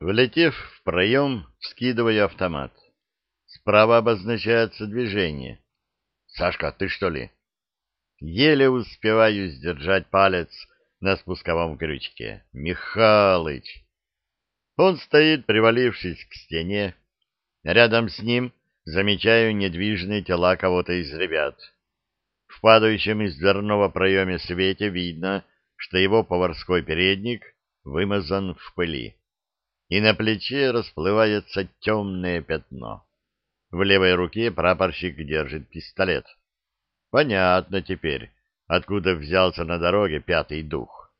Влетев в проем, вскидываю автомат. Справа обозначается движение. «Сашка, ты что ли?» Еле успеваю сдержать палец на спусковом крючке. «Михалыч!» Он стоит, привалившись к стене. Рядом с ним замечаю недвижные тела кого-то из ребят. В падающем из дверного проеме свете видно, что его поварской передник вымазан в пыли и на плече расплывается темное пятно. В левой руке прапорщик держит пистолет. Понятно теперь, откуда взялся на дороге пятый дух.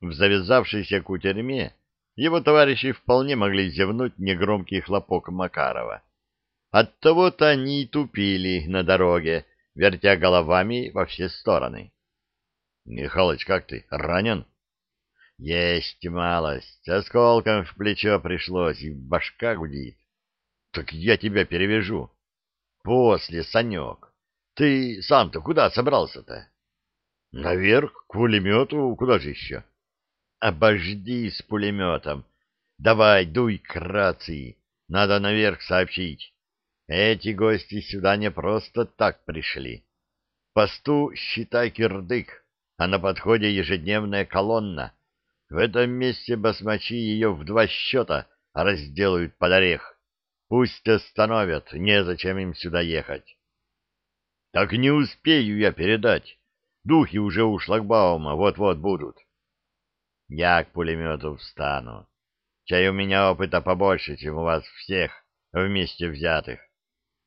В завязавшейся кутерьме его товарищи вполне могли зевнуть негромкий хлопок Макарова. Оттого-то они и тупили на дороге, вертя головами во все стороны. — Михалыч, как ты, ранен? Есть малость. Осколком в плечо пришлось, и башка гудит. Так я тебя перевяжу. После, Санек. Ты сам-то куда собрался-то? Наверх, к пулемету, куда же еще? Обожди с пулеметом. Давай, дуй к рации. Надо наверх сообщить. Эти гости сюда не просто так пришли. Посту считай кирдык, а на подходе ежедневная колонна — в этом месте басмачи ее в два счета разделают под орех. Пусть остановят, незачем им сюда ехать. Так не успею я передать. Духи уже у шлагбаума вот-вот будут. Я к пулемету встану. Чай у меня опыта побольше, чем у вас всех вместе взятых.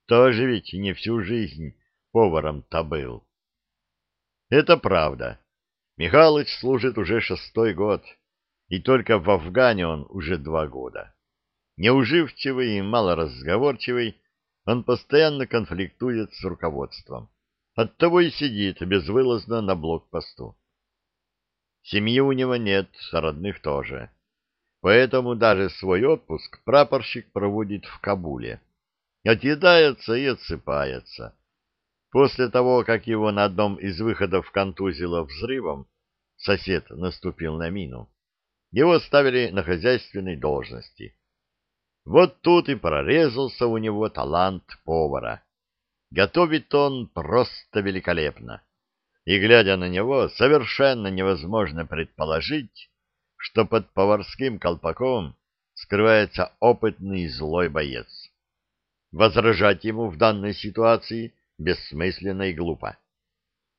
Тоже ведь не всю жизнь поваром-то был. Это правда. Михалыч служит уже шестой год, и только в Афгане он уже два года. Неуживчивый и малоразговорчивый, он постоянно конфликтует с руководством. Оттого и сидит безвылазно на блокпосту. Семьи у него нет, родных тоже. Поэтому даже свой отпуск прапорщик проводит в Кабуле. Отъедается и отсыпается. После того, как его на одном из выходов контузило взрывом, сосед наступил на мину, его ставили на хозяйственной должности. Вот тут и прорезался у него талант повара. Готовит он просто великолепно. И, глядя на него, совершенно невозможно предположить, что под поварским колпаком скрывается опытный злой боец. Возражать ему в данной ситуации бессмысленно и глупо.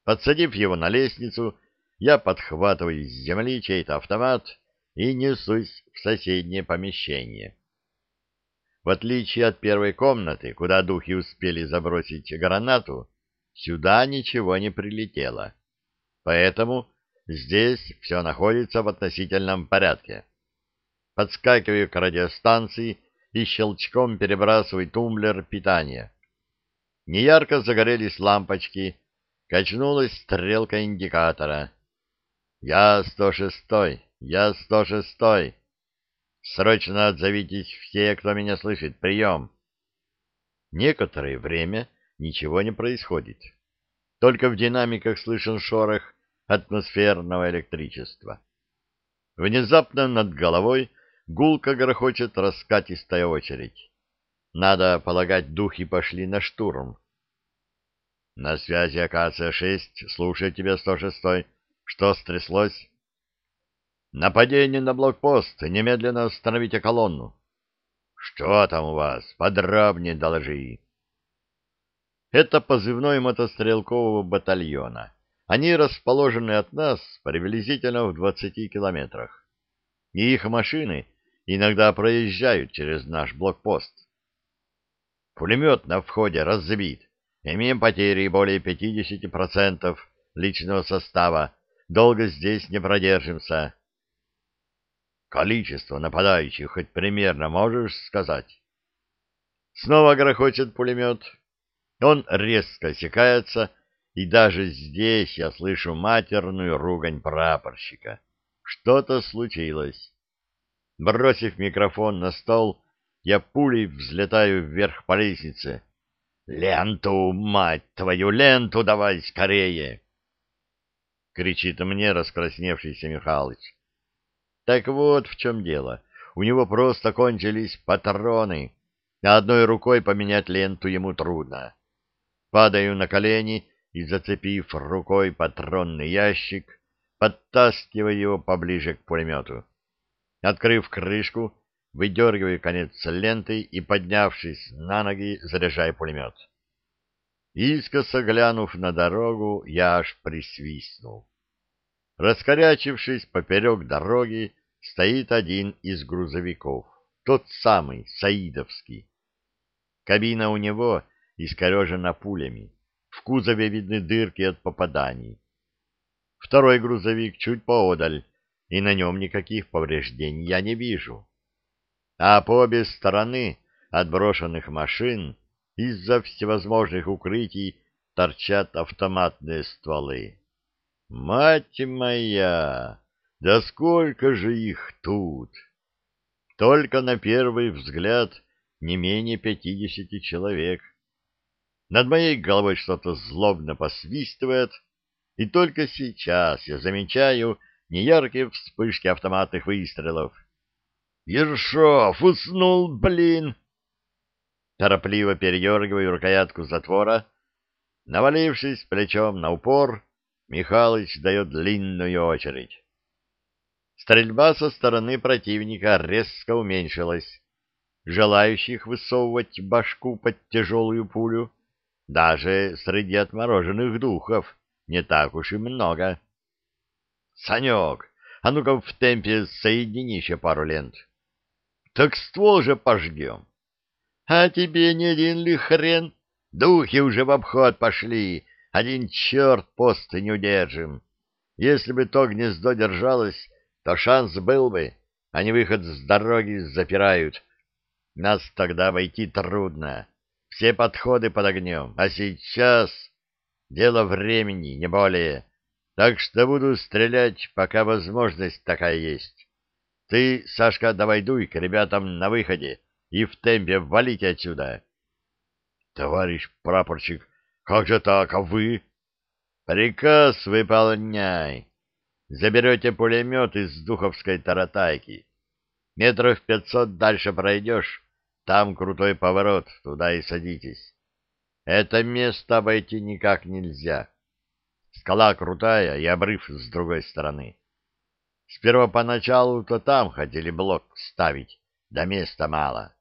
Подсадив его на лестницу, я подхватываю с земли чей-то автомат и несусь в соседнее помещение. В отличие от первой комнаты, куда духи успели забросить гранату, сюда ничего не прилетело. Поэтому здесь все находится в относительном порядке. Подскакиваю к радиостанции и щелчком перебрасываю тумблер питания. Неярко загорелись лампочки, качнулась стрелка индикатора. «Я 106-й, я 106-й. Срочно отзовитесь все, кто меня слышит. Прием!» Некоторое время ничего не происходит. Только в динамиках слышен шорох атмосферного электричества. Внезапно над головой гулко грохочет раскатистая очередь. Надо полагать, духи пошли на штурм. — На связи АКЦ-6, слушаю тебя, 106-й. Что стряслось? — Нападение на блокпост, немедленно остановите колонну. — Что там у вас? Подробнее доложи. Это позывной мотострелкового батальона. Они расположены от нас приблизительно в 20 километрах. И их машины иногда проезжают через наш блокпост. Пулемет на входе разбит. Имеем потери более 50% личного состава. Долго здесь не продержимся. Количество нападающих хоть примерно можешь сказать? Снова грохочет пулемет. Он резко осекается, и даже здесь я слышу матерную ругань прапорщика. Что-то случилось. Бросив микрофон на стол, я пулей взлетаю вверх по лестнице. «Ленту, мать твою, ленту давай скорее!» Кричит мне раскрасневшийся Михалыч. Так вот в чем дело. у него просто кончились патроны, а одной рукой поменять ленту ему трудно. Падаю на колени и, зацепив рукой патронный ящик, подтаскиваю его поближе к пулемету. Открыв крышку, выдергиваю конец ленты и, поднявшись на ноги, заряжаю пулемет. Искоса глянув на дорогу, я аж присвистнул. Раскорячившись поперек дороги, стоит один из грузовиков, тот самый, Саидовский. Кабина у него искорежена пулями, в кузове видны дырки от попаданий. Второй грузовик чуть поодаль, и на нем никаких повреждений я не вижу. А по обе стороны от брошенных машин из-за всевозможных укрытий торчат автоматные стволы. Мать моя! Да сколько же их тут! Только на первый взгляд не менее пятидесяти человек. Над моей головой что-то злобно посвистывает, и только сейчас я замечаю неяркие вспышки автоматных выстрелов. «Ершов! Уснул, блин!» Торопливо передергиваю рукоятку затвора. Навалившись плечом на упор, Михалыч дает длинную очередь. Стрельба со стороны противника резко уменьшилась. Желающих высовывать башку под тяжелую пулю даже среди отмороженных духов не так уж и много. Санек, а ну-ка в темпе соедини еще пару лент. Так ствол же пожгем. А тебе не один ли хрен? Духи уже в обход пошли, один черт пост не удержим. Если бы то гнездо держалось, то шанс был бы, они выход с дороги запирают. Нас тогда войти трудно, все подходы под огнем, а сейчас дело времени, не более. Так что буду стрелять, пока возможность такая есть. Ты, Сашка, давай дуй к ребятам на выходе и в темпе валить отсюда. — Товарищ прапорщик, как же так, а вы? Приказ выполняй. Заберете пулемет из Духовской таратайки. Метров пятьсот дальше пройдешь, там крутой поворот, туда и садитесь. Это место обойти никак нельзя. Скала крутая и обрыв с другой стороны. Сперва поначалу-то там хотели блок ставить, да места мало.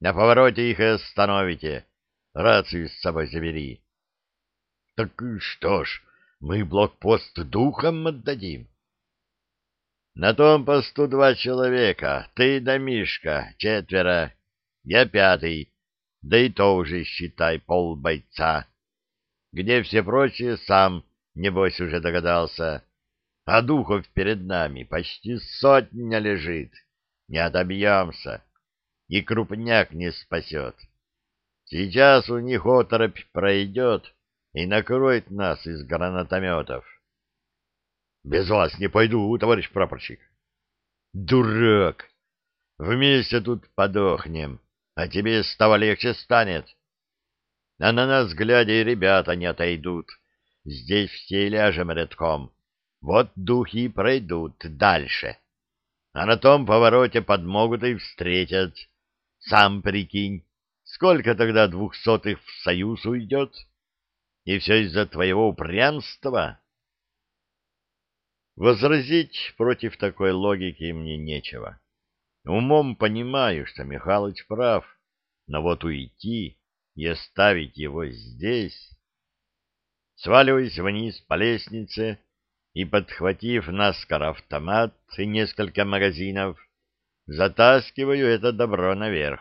На повороте их и остановите. Рацию с собой забери. — Так что ж, мы блокпост духом отдадим. На том посту два человека, ты да Мишка, четверо, я пятый, да и то уже, считай, пол бойца. Где все прочие, сам, небось, уже догадался. А духов перед нами почти сотня лежит, не отобьемся, и крупняк не спасет. Сейчас у них оторопь пройдет и накроет нас из гранатометов. — Без вас не пойду, товарищ прапорщик. — Дурак! Вместе тут подохнем, а тебе с того легче станет. А на нас, глядя, и ребята не отойдут. Здесь все ляжем рядком. Вот духи пройдут дальше. А на том повороте подмогут и встретят. Сам прикинь, сколько тогда двухсотых в союз уйдет? — и все из-за твоего упрямства? Возразить против такой логики мне нечего. Умом понимаю, что Михалыч прав, но вот уйти и оставить его здесь... Сваливаюсь вниз по лестнице и, подхватив наскоро автомат и несколько магазинов, затаскиваю это добро наверх.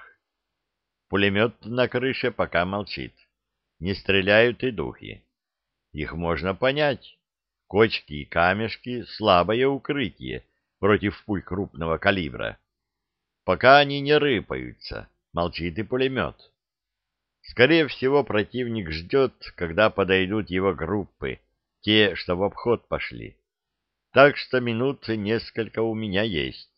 Пулемет на крыше пока молчит не стреляют и духи. Их можно понять. Кочки и камешки — слабое укрытие против пуль крупного калибра. Пока они не рыпаются, молчит и пулемет. Скорее всего, противник ждет, когда подойдут его группы, те, что в обход пошли. Так что минут несколько у меня есть.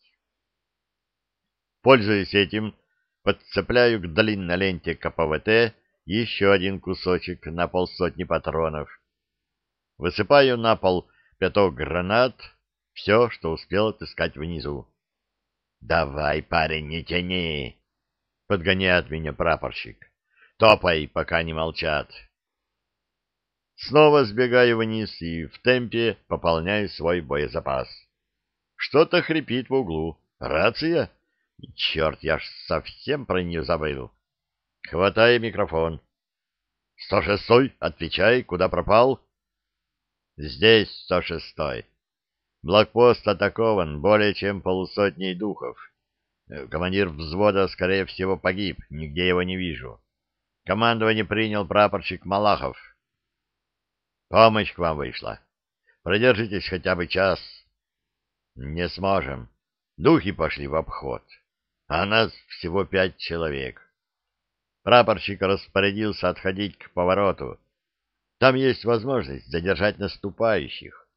Пользуясь этим, подцепляю к длинной ленте КПВТ еще один кусочек на полсотни патронов. Высыпаю на пол пяток гранат, все, что успел отыскать внизу. Давай, парень, не тяни, подгоняет меня прапорщик. Топай, пока не молчат. Снова сбегаю вниз и в темпе пополняю свой боезапас. Что-то хрипит в углу. Рация? Черт, я ж совсем про нее забыл. Хватаю микрофон. «Сто шестой, отвечай, куда пропал?» «Здесь сто шестой. Блокпост атакован более чем полусотней духов. Командир взвода, скорее всего, погиб, нигде его не вижу. Командование принял прапорщик Малахов. Помощь к вам вышла. Продержитесь хотя бы час. Не сможем. Духи пошли в обход. А нас всего пять человек. Прапорщик распорядился отходить к повороту. Там есть возможность задержать наступающих.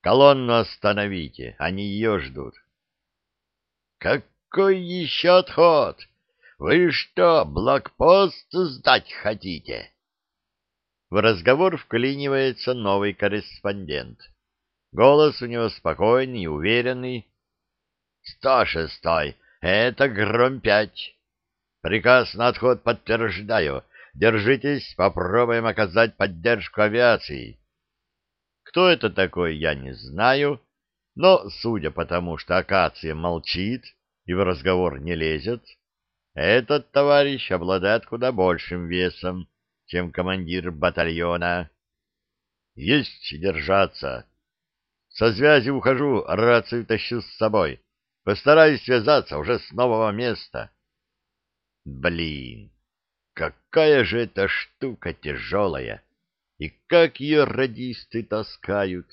Колонну остановите, они ее ждут. Какой еще отход? Вы что, блокпост сдать хотите? В разговор вклинивается новый корреспондент. Голос у него спокойный и уверенный. «Сто шестой, это гром-пять. Приказ на отход подтверждаю. Держитесь, попробуем оказать поддержку авиации». Кто это такой, я не знаю, но, судя по тому, что акация молчит и в разговор не лезет, этот товарищ обладает куда большим весом, чем командир батальона. Есть держаться. Со связи ухожу, рацию тащу с собой. Постараюсь связаться уже с нового места. Блин, какая же эта штука тяжелая! И как ее радисты таскают!